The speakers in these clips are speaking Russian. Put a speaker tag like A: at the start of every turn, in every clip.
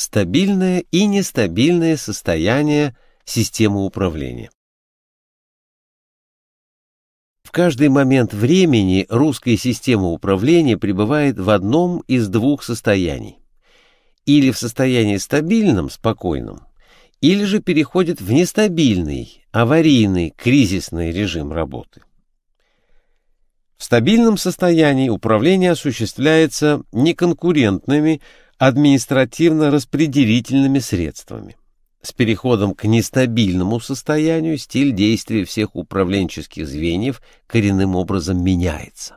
A: Стабильное и нестабильное состояние системы управления. В каждый момент времени русская система управления пребывает в одном из двух состояний. Или в состоянии стабильном, спокойном, или же переходит в нестабильный, аварийный, кризисный режим работы. В стабильном состоянии управление осуществляется неконкурентными административно-распределительными средствами. С переходом к нестабильному состоянию стиль действия всех управленческих звеньев коренным образом меняется.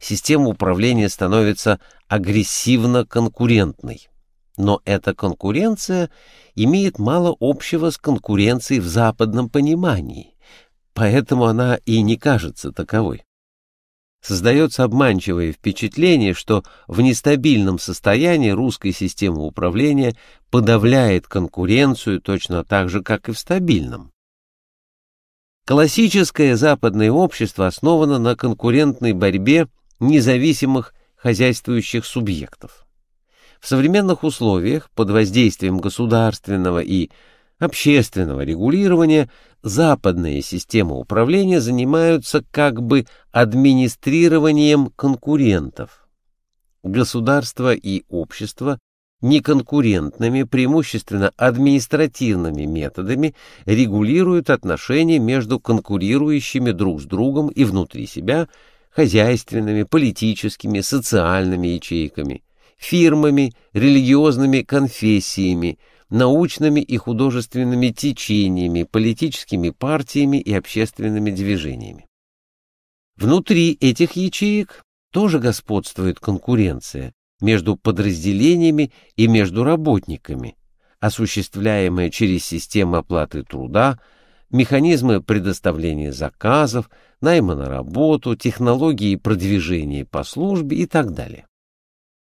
A: Система управления становится агрессивно-конкурентной. Но эта конкуренция имеет мало общего с конкуренцией в западном понимании, поэтому она и не кажется таковой. Создается обманчивое впечатление, что в нестабильном состоянии русская система управления подавляет конкуренцию точно так же, как и в стабильном. Классическое западное общество основано на конкурентной борьбе независимых хозяйствующих субъектов. В современных условиях под воздействием государственного и общественного регулирования западные системы управления занимаются как бы администрированием конкурентов. Государство и общество неконкурентными, преимущественно административными методами регулируют отношения между конкурирующими друг с другом и внутри себя хозяйственными, политическими, социальными ячейками, фирмами, религиозными конфессиями, научными и художественными течениями, политическими партиями и общественными движениями. Внутри этих ячеек тоже господствует конкуренция между подразделениями и между работниками, осуществляемая через систему оплаты труда, механизмы предоставления заказов, найма на работу, технологии продвижения по службе и так далее.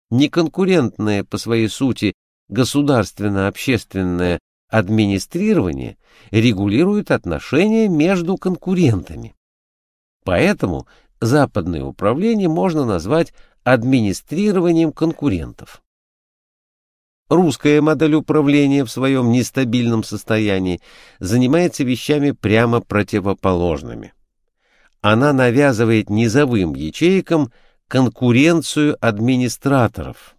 A: Неконкурентная по своей сути государственно-общественное администрирование регулирует отношения между конкурентами. Поэтому западное управление можно назвать администрированием конкурентов. Русская модель управления в своем нестабильном состоянии занимается вещами прямо противоположными. Она навязывает низовым ячейкам конкуренцию администраторов –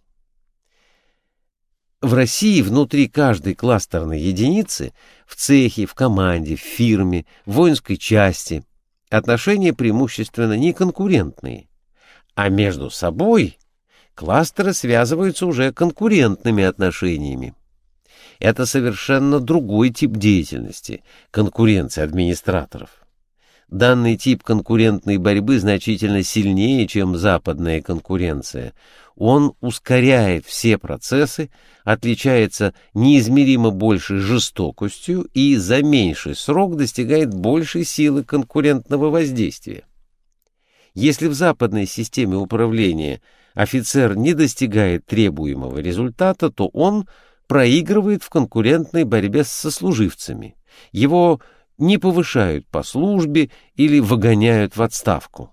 A: в России внутри каждой кластерной единицы, в цехе, в команде, в фирме, в воинской части, отношения преимущественно не конкурентные, а между собой кластеры связываются уже конкурентными отношениями. Это совершенно другой тип деятельности, конкуренции администраторов. Данный тип конкурентной борьбы значительно сильнее, чем западная конкуренция. Он ускоряет все процессы, отличается неизмеримо большей жестокостью и за меньший срок достигает большей силы конкурентного воздействия. Если в западной системе управления офицер не достигает требуемого результата, то он проигрывает в конкурентной борьбе с сослуживцами. Его не повышают по службе или выгоняют в отставку.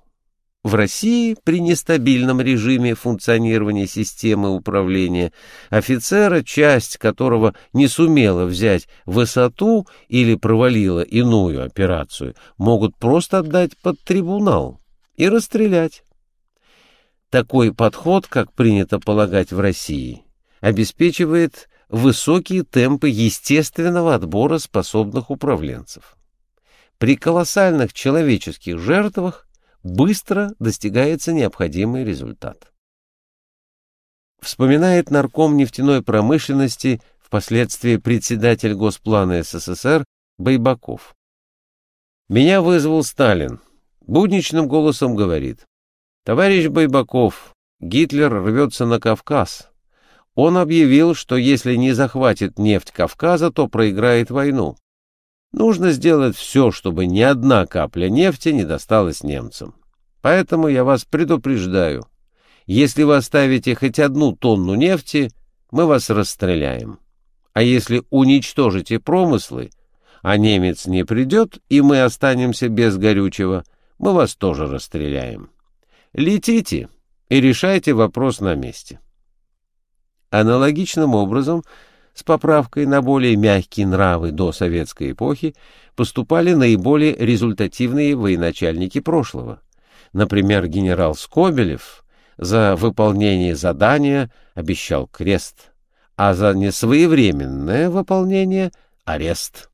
A: В России при нестабильном режиме функционирования системы управления офицера, часть которого не сумела взять высоту или провалила иную операцию, могут просто отдать под трибунал и расстрелять. Такой подход, как принято полагать в России, обеспечивает высокие темпы естественного отбора способных управленцев при колоссальных человеческих жертвах быстро достигается необходимый результат. Вспоминает нарком нефтяной промышленности, впоследствии председатель Госплана СССР Байбаков. «Меня вызвал Сталин. Будничным голосом говорит. Товарищ Байбаков, Гитлер рвется на Кавказ. Он объявил, что если не захватит нефть Кавказа, то проиграет войну. Нужно сделать все, чтобы ни одна капля нефти не досталась немцам. Поэтому я вас предупреждаю. Если вы оставите хоть одну тонну нефти, мы вас расстреляем. А если уничтожите промыслы, а немец не придет, и мы останемся без горючего, мы вас тоже расстреляем. Летите и решайте вопрос на месте. Аналогичным образом, с поправкой на более мягкие нравы до советской эпохи, поступали наиболее результативные военачальники прошлого. Например, генерал Скобелев за выполнение задания обещал крест, а за несвоевременное выполнение — арест.